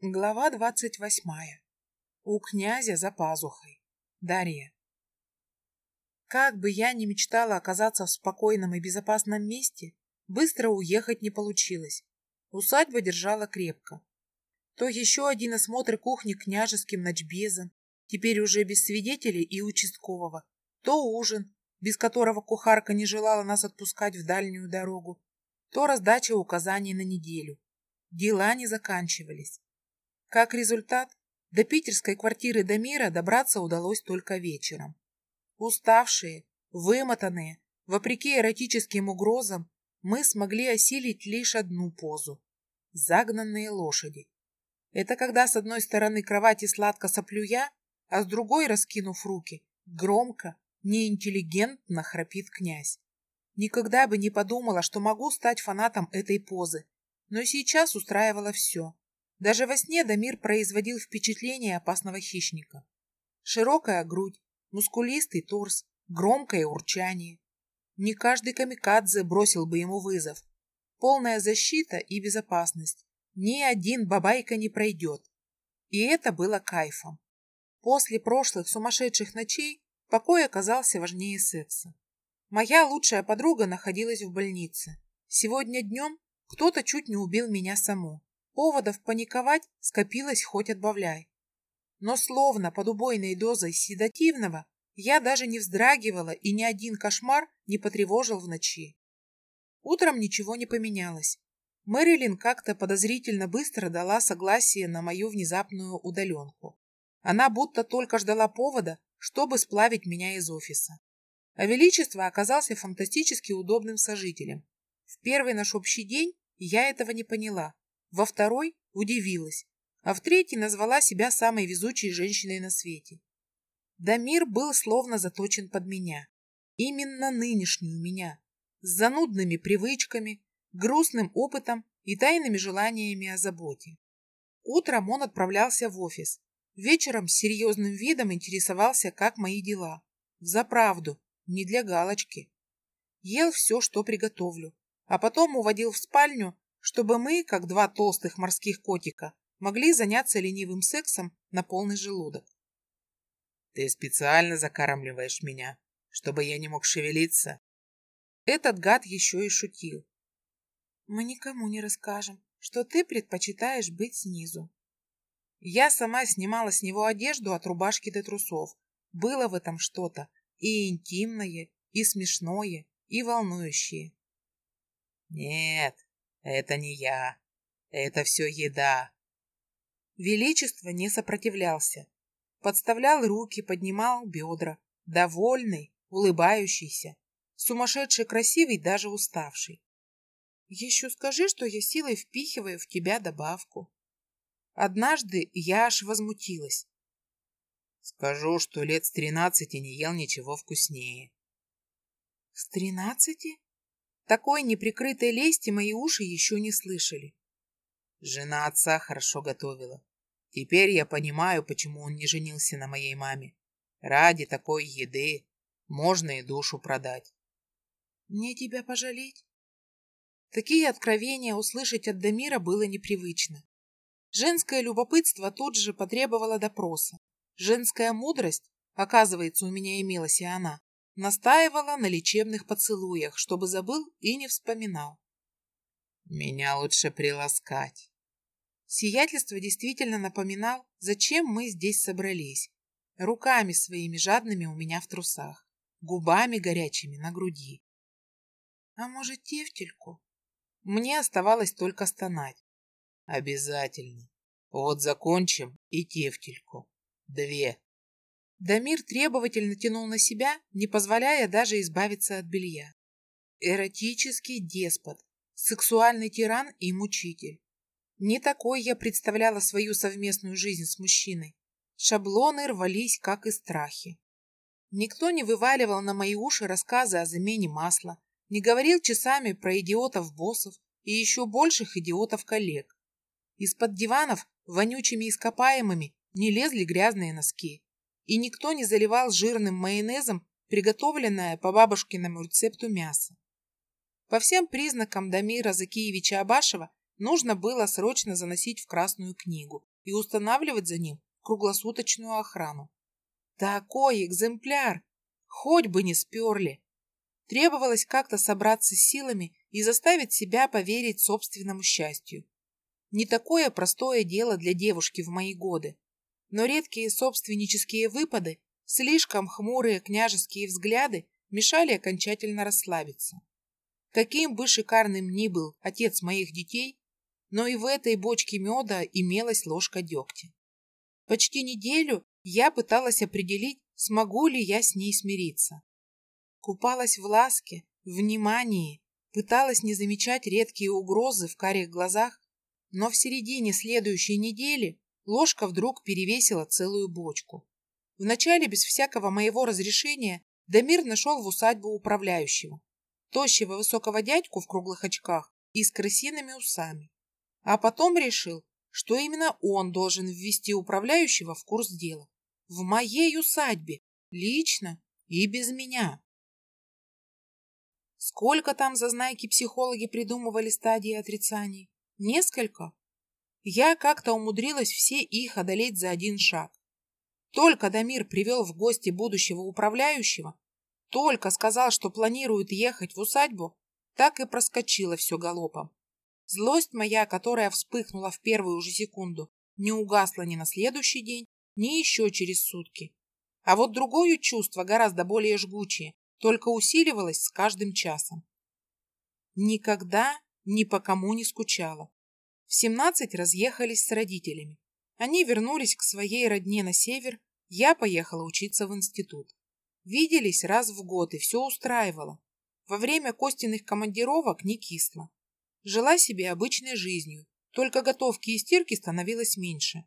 Глава двадцать восьмая. У князя за пазухой. Дарья. Как бы я ни мечтала оказаться в спокойном и безопасном месте, быстро уехать не получилось. Усадьба держала крепко. То еще один осмотр кухни княжеским ночбезом, теперь уже без свидетелей и участкового, то ужин, без которого кухарка не желала нас отпускать в дальнюю дорогу, то раздача указаний на неделю. Дела не заканчивались. Как результат, до питерской квартиры Дамира добраться удалось только вечером. Уставшие, вымотанные, вопреки эротическим угрозам, мы смогли осилить лишь одну позу – загнанные лошади. Это когда с одной стороны кровати сладко соплю я, а с другой, раскинув руки, громко, неинтеллигентно храпит князь. Никогда бы не подумала, что могу стать фанатом этой позы, но сейчас устраивало все. Даже во сне Дамир производил впечатление опасного хищника. Широкая грудь, мускулистый торс, громкое урчание. Не каждый камикадзе бросил бы ему вызов. Полная защита и безопасность. Ни один бабайка не пройдет. И это было кайфом. После прошлых сумасшедших ночей покой оказался важнее секса. Моя лучшая подруга находилась в больнице. Сегодня днем кто-то чуть не убил меня саму. Поводов паниковать скопилось хоть отбавляй. Но словно под убойной дозой седативного я даже не вздрагивала и ни один кошмар не потревожил в ночи. Утром ничего не поменялось. Мэрилин как-то подозрительно быстро дала согласие на мою внезапную удаленку. Она будто только ждала повода, чтобы сплавить меня из офиса. А Величество оказался фантастически удобным сожителем. В первый наш общий день я этого не поняла, во второй удивилась, а в третий назвала себя самой везучей женщиной на свете. Дамир был словно заточен под меня. Именно нынешнюю меня. С занудными привычками, грустным опытом и тайными желаниями о заботе. Утром он отправлялся в офис. Вечером с серьезным видом интересовался, как мои дела. Взаправду, не для галочки. Ел все, что приготовлю, а потом уводил в спальню чтобы мы, как два толстых морских котика, могли заняться ленивым сексом на полный желудок. Ты специально закармливаешь меня, чтобы я не мог шевелиться? Этот гад еще и шутил. Мы никому не расскажем, что ты предпочитаешь быть снизу. Я сама снимала с него одежду от рубашки до трусов. Было в этом что-то и интимное, и смешное, и волнующее. Нет, это не я. Это все еда. Величество не сопротивлялся. Подставлял руки, поднимал бедра. Довольный, улыбающийся. Сумасшедший красивый, даже уставший. Еще скажи, что я силой впихиваю в тебя добавку. Однажды я аж возмутилась. Скажу, что лет с тринадцати не ел ничего вкуснее. С тринадцати? Такой неприкрытой лести мои уши еще не слышали. Жена отца хорошо готовила. Теперь я понимаю, почему он не женился на моей маме. Ради такой еды можно и душу продать. Мне тебя пожалеть? Такие откровения услышать от Дамира было непривычно. Женское любопытство тут же потребовало допроса. Женская мудрость, оказывается, у меня имелась и она, Настаивала на лечебных поцелуях, чтобы забыл и не вспоминал. Меня лучше приласкать. Сиятельство действительно напоминал, зачем мы здесь собрались. Руками своими жадными у меня в трусах, губами горячими на груди. А может, тефтельку? Мне оставалось только стонать. Обязательно. Вот закончим и тефтельку. Две. Дамир требовательно тянул на себя, не позволяя даже избавиться от белья. Эротический деспот, сексуальный тиран и мучитель. Не такой я представляла свою совместную жизнь с мужчиной. Шаблоны рвались, как и страхи. Никто не вываливал на мои уши рассказы о замене масла, не говорил часами про идиотов-боссов и еще больших идиотов-коллег. Из-под диванов вонючими ископаемыми не лезли грязные носки и никто не заливал жирным майонезом приготовленное по бабушкиному рецепту мясо. По всем признакам Дамира Закиевича Абашева нужно было срочно заносить в Красную книгу и устанавливать за ним круглосуточную охрану. Такой экземпляр! Хоть бы не сперли! Требовалось как-то собраться с силами и заставить себя поверить собственному счастью. Не такое простое дело для девушки в мои годы, но редкие собственнические выпады, слишком хмурые княжеские взгляды мешали окончательно расслабиться. Каким бы шикарным ни был отец моих детей, но и в этой бочке меда имелась ложка дегтя. Почти неделю я пыталась определить, смогу ли я с ней смириться. Купалась в ласке, внимании, пыталась не замечать редкие угрозы в карих глазах, но в середине следующей недели ложка вдруг перевесила целую бочку. Вначале без всякого моего разрешения Дамир нашел в усадьбу управляющего, тощего высокого дядьку в круглых очках и с крысиными усами. А потом решил, что именно он должен ввести управляющего в курс дела. В моей усадьбе, лично и без меня. Сколько там зазнайки-психологи придумывали стадии отрицаний? Несколько? Я как-то умудрилась все их одолеть за один шаг. Только Дамир привел в гости будущего управляющего, только сказал, что планирует ехать в усадьбу, так и проскочила все галопом. Злость моя, которая вспыхнула в первую же секунду, не угасла ни на следующий день, ни еще через сутки. А вот другое чувство, гораздо более жгучее, только усиливалось с каждым часом. Никогда ни по кому не скучала. В семнадцать разъехались с родителями. Они вернулись к своей родне на север, я поехала учиться в институт. Виделись раз в год, и все устраивало. Во время Костиных командировок не кисло. Жила себе обычной жизнью, только готовки и стирки становилось меньше.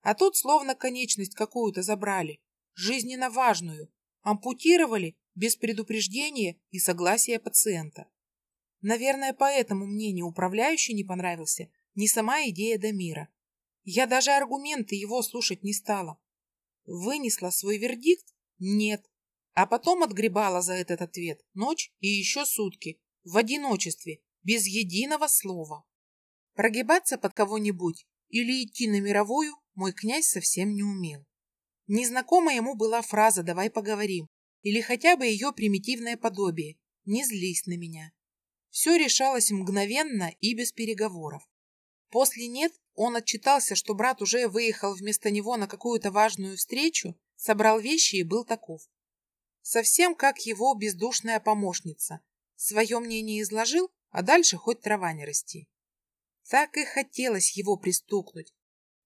А тут словно конечность какую-то забрали, жизненно важную, ампутировали без предупреждения и согласия пациента. Наверное, поэтому мне не управляющий не понравился, ни сама идея Дамира. Я даже аргументы его слушать не стала. Вынесла свой вердикт? Нет. А потом отгребала за этот ответ ночь и еще сутки, в одиночестве, без единого слова. Прогибаться под кого-нибудь или идти на мировую мой князь совсем не умел. Незнакома ему была фраза «давай поговорим» или хотя бы ее примитивное подобие «не злись на меня». Все решалось мгновенно и без переговоров. После «нет» он отчитался, что брат уже выехал вместо него на какую-то важную встречу, собрал вещи и был таков. Совсем как его бездушная помощница. Свое мнение изложил, а дальше хоть трава не расти. Так и хотелось его пристукнуть.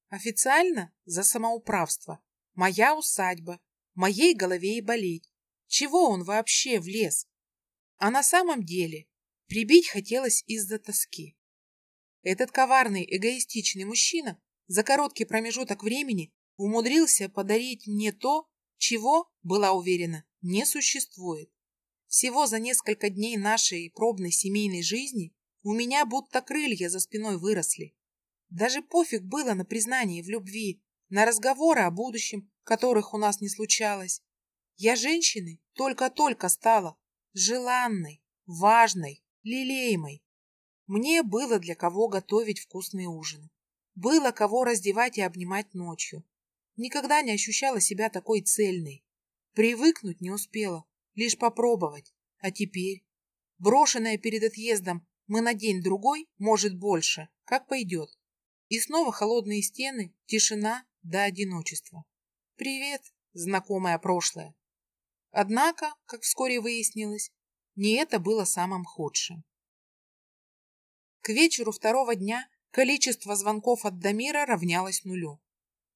Официально за самоуправство. Моя усадьба, моей голове и болеть. Чего он вообще влез? А на самом деле прибить хотелось из-за тоски. Этот коварный, эгоистичный мужчина за короткий промежуток времени умудрился подарить мне то, чего, была уверена, не существует. Всего за несколько дней нашей пробной семейной жизни у меня будто крылья за спиной выросли. Даже пофиг было на признание в любви, на разговоры о будущем, которых у нас не случалось. Я женщиной только-только стала желанной, важной, лелеемой. Мне было для кого готовить вкусные ужины. Было кого раздевать и обнимать ночью. Никогда не ощущала себя такой цельной. Привыкнуть не успела, лишь попробовать. А теперь, брошенная перед отъездом, мы на день-другой, может больше, как пойдет. И снова холодные стены, тишина до одиночества. Привет, знакомое прошлое. Однако, как вскоре выяснилось, не это было самым худшим. К вечеру второго дня количество звонков от Дамира равнялось нулю.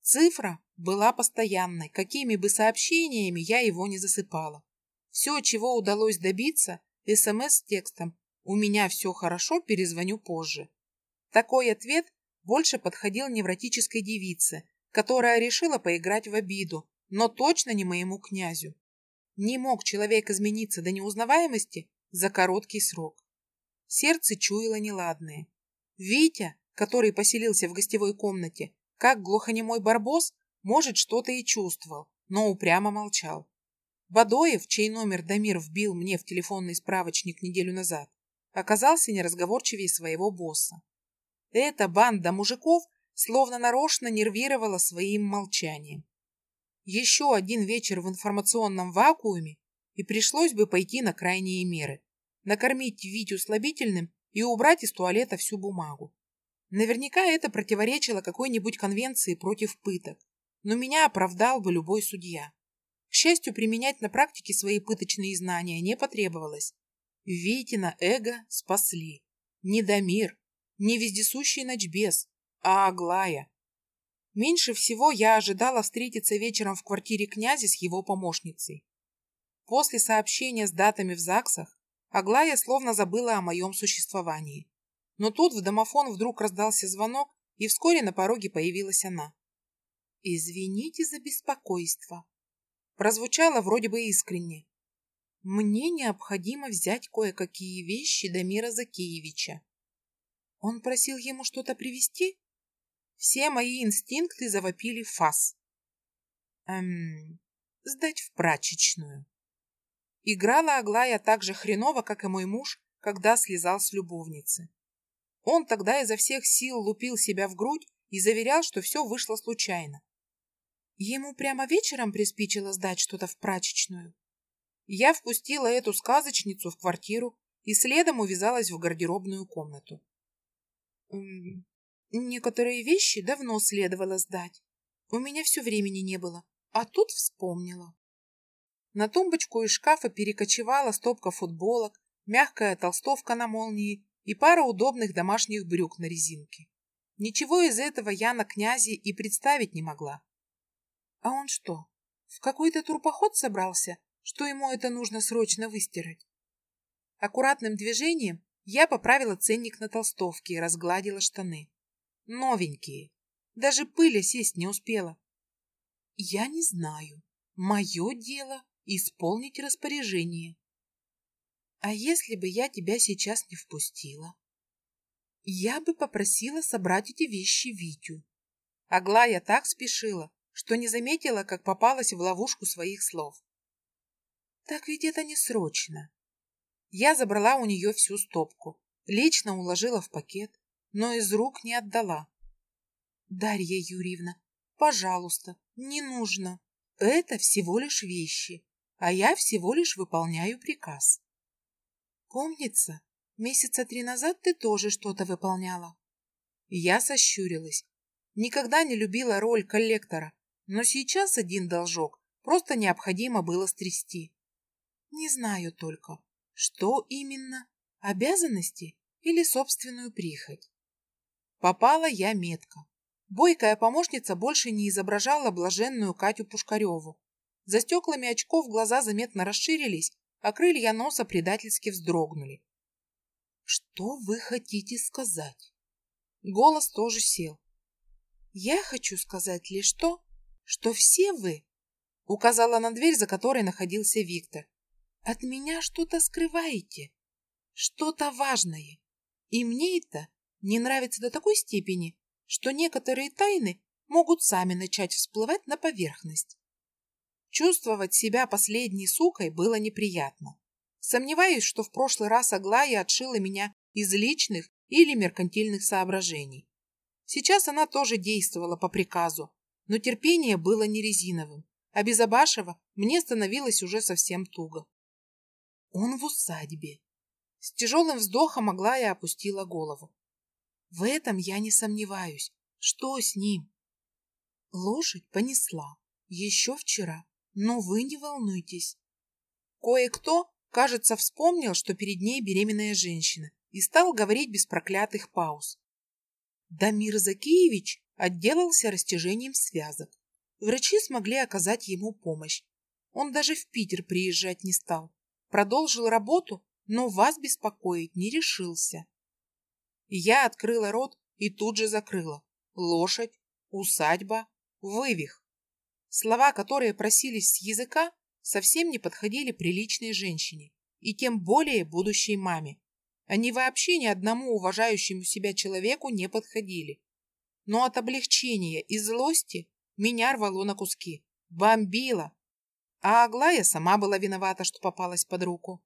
Цифра была постоянной, какими бы сообщениями я его не засыпала. Все, чего удалось добиться, СМС с текстом «У меня все хорошо, перезвоню позже». Такой ответ больше подходил невротической девице, которая решила поиграть в обиду, но точно не моему князю. Не мог человек измениться до неузнаваемости за короткий срок. Сердце чуяло неладное. Витя, который поселился в гостевой комнате, как глухонемой барбос, может, что-то и чувствовал, но упрямо молчал. Бадоев, чей номер Дамир вбил мне в телефонный справочник неделю назад, оказался неразговорчивее своего босса. эта банда мужиков словно нарочно нервировала своим молчанием. Еще один вечер в информационном вакууме, и пришлось бы пойти на крайние меры. Накормить Витю слабительным и убрать из туалета всю бумагу. Наверняка это противоречило какой-нибудь конвенции против пыток, но меня оправдал бы любой судья. К счастью, применять на практике свои пыточные знания не потребовалось. Витина эго спасли. Не Дамир, не вездесущий ночбес, а Аглая. Меньше всего я ожидала встретиться вечером в квартире князя с его помощницей. После сообщения с датами в ЗАГСах Аглая словно забыла о моем существовании. Но тут в домофон вдруг раздался звонок, и вскоре на пороге появилась она. «Извините за беспокойство», прозвучало вроде бы искренне. Мне необходимо взять кое-какие вещи Дамира Закеевича. Он просил ему что-то привезти? Все мои инстинкты завопили фас. Эм, сдать в прачечную. Играла Аглая так же хреново, как и мой муж, когда слезал с любовницы. Он тогда изо всех сил лупил себя в грудь и заверял, что все вышло случайно. Ему прямо вечером приспичило сдать что-то в прачечную. Я впустила эту сказочницу в квартиру и следом увязалась в гардеробную комнату. Некоторые вещи давно следовало сдать. У меня все времени не было, а тут вспомнила. На тумбочку из шкафа перекочевала стопка футболок, мягкая толстовка на молнии и пара удобных домашних брюк на резинке. Ничего из этого я на князе и представить не могла. А он что, в какой-то турпоход собрался, что ему это нужно срочно выстирать? Аккуратным движением я поправила ценник на толстовке и разгладила штаны. Новенькие. Даже пыля сесть не успела. Я не знаю. Мое дело исполнить распоряжение. А если бы я тебя сейчас не впустила? Я бы попросила собрать эти вещи Витю. Аглая так спешила, что не заметила, как попалась в ловушку своих слов. Так ведь это не срочно. Я забрала у нее всю стопку, лично уложила в пакет, но из рук не отдала. Дарья Юрьевна, пожалуйста, не нужно. Это всего лишь вещи, а я всего лишь выполняю приказ. Помнится, месяца три назад ты тоже что-то выполняла. Я сощурилась. Никогда не любила роль коллектора, но сейчас один должок просто необходимо было стрясти. Не знаю только, что именно, обязанности или собственную прихоть. Попала я метко. Бойкая помощница больше не изображала блаженную Катю Пушкареву. За стеклами очков глаза заметно расширились, а крылья носа предательски вздрогнули. «Что вы хотите сказать?» Голос тоже сел. «Я хочу сказать лишь то, что все вы, указала на дверь, за которой находился Виктор, от меня что-то скрываете, что-то важное. И мне это не нравится до такой степени, что некоторые тайны могут сами начать всплывать на поверхность. Чувствовать себя последней сукой было неприятно. Сомневаюсь, что в прошлый раз Аглая отшила меня из личных или меркантильных соображений. Сейчас она тоже действовала по приказу, но терпение было не резиновым, а без Абашева мне становилось уже совсем туго. Он в усадьбе. С тяжелым вздохом Аглая опустила голову. В этом я не сомневаюсь. Что с ним? Лошадь понесла. Еще вчера. Но вы не волнуйтесь. Кое-кто, кажется, вспомнил, что перед ней беременная женщина, и стал говорить без проклятых пауз. Дамир Закиевич отделался растяжением связок. Врачи смогли оказать ему помощь. Он даже в Питер приезжать не стал. Продолжил работу, но вас беспокоить не решился. Я открыла рот и тут же закрыла. Лошадь, усадьба, вывих. Слова, которые просились с языка, совсем не подходили приличной женщине и тем более будущей маме. Они вообще ни одному уважающему себя человеку не подходили но от облегчения и злости меня рвало на куски, бомбило. А Аглая сама была виновата, что попалась под руку.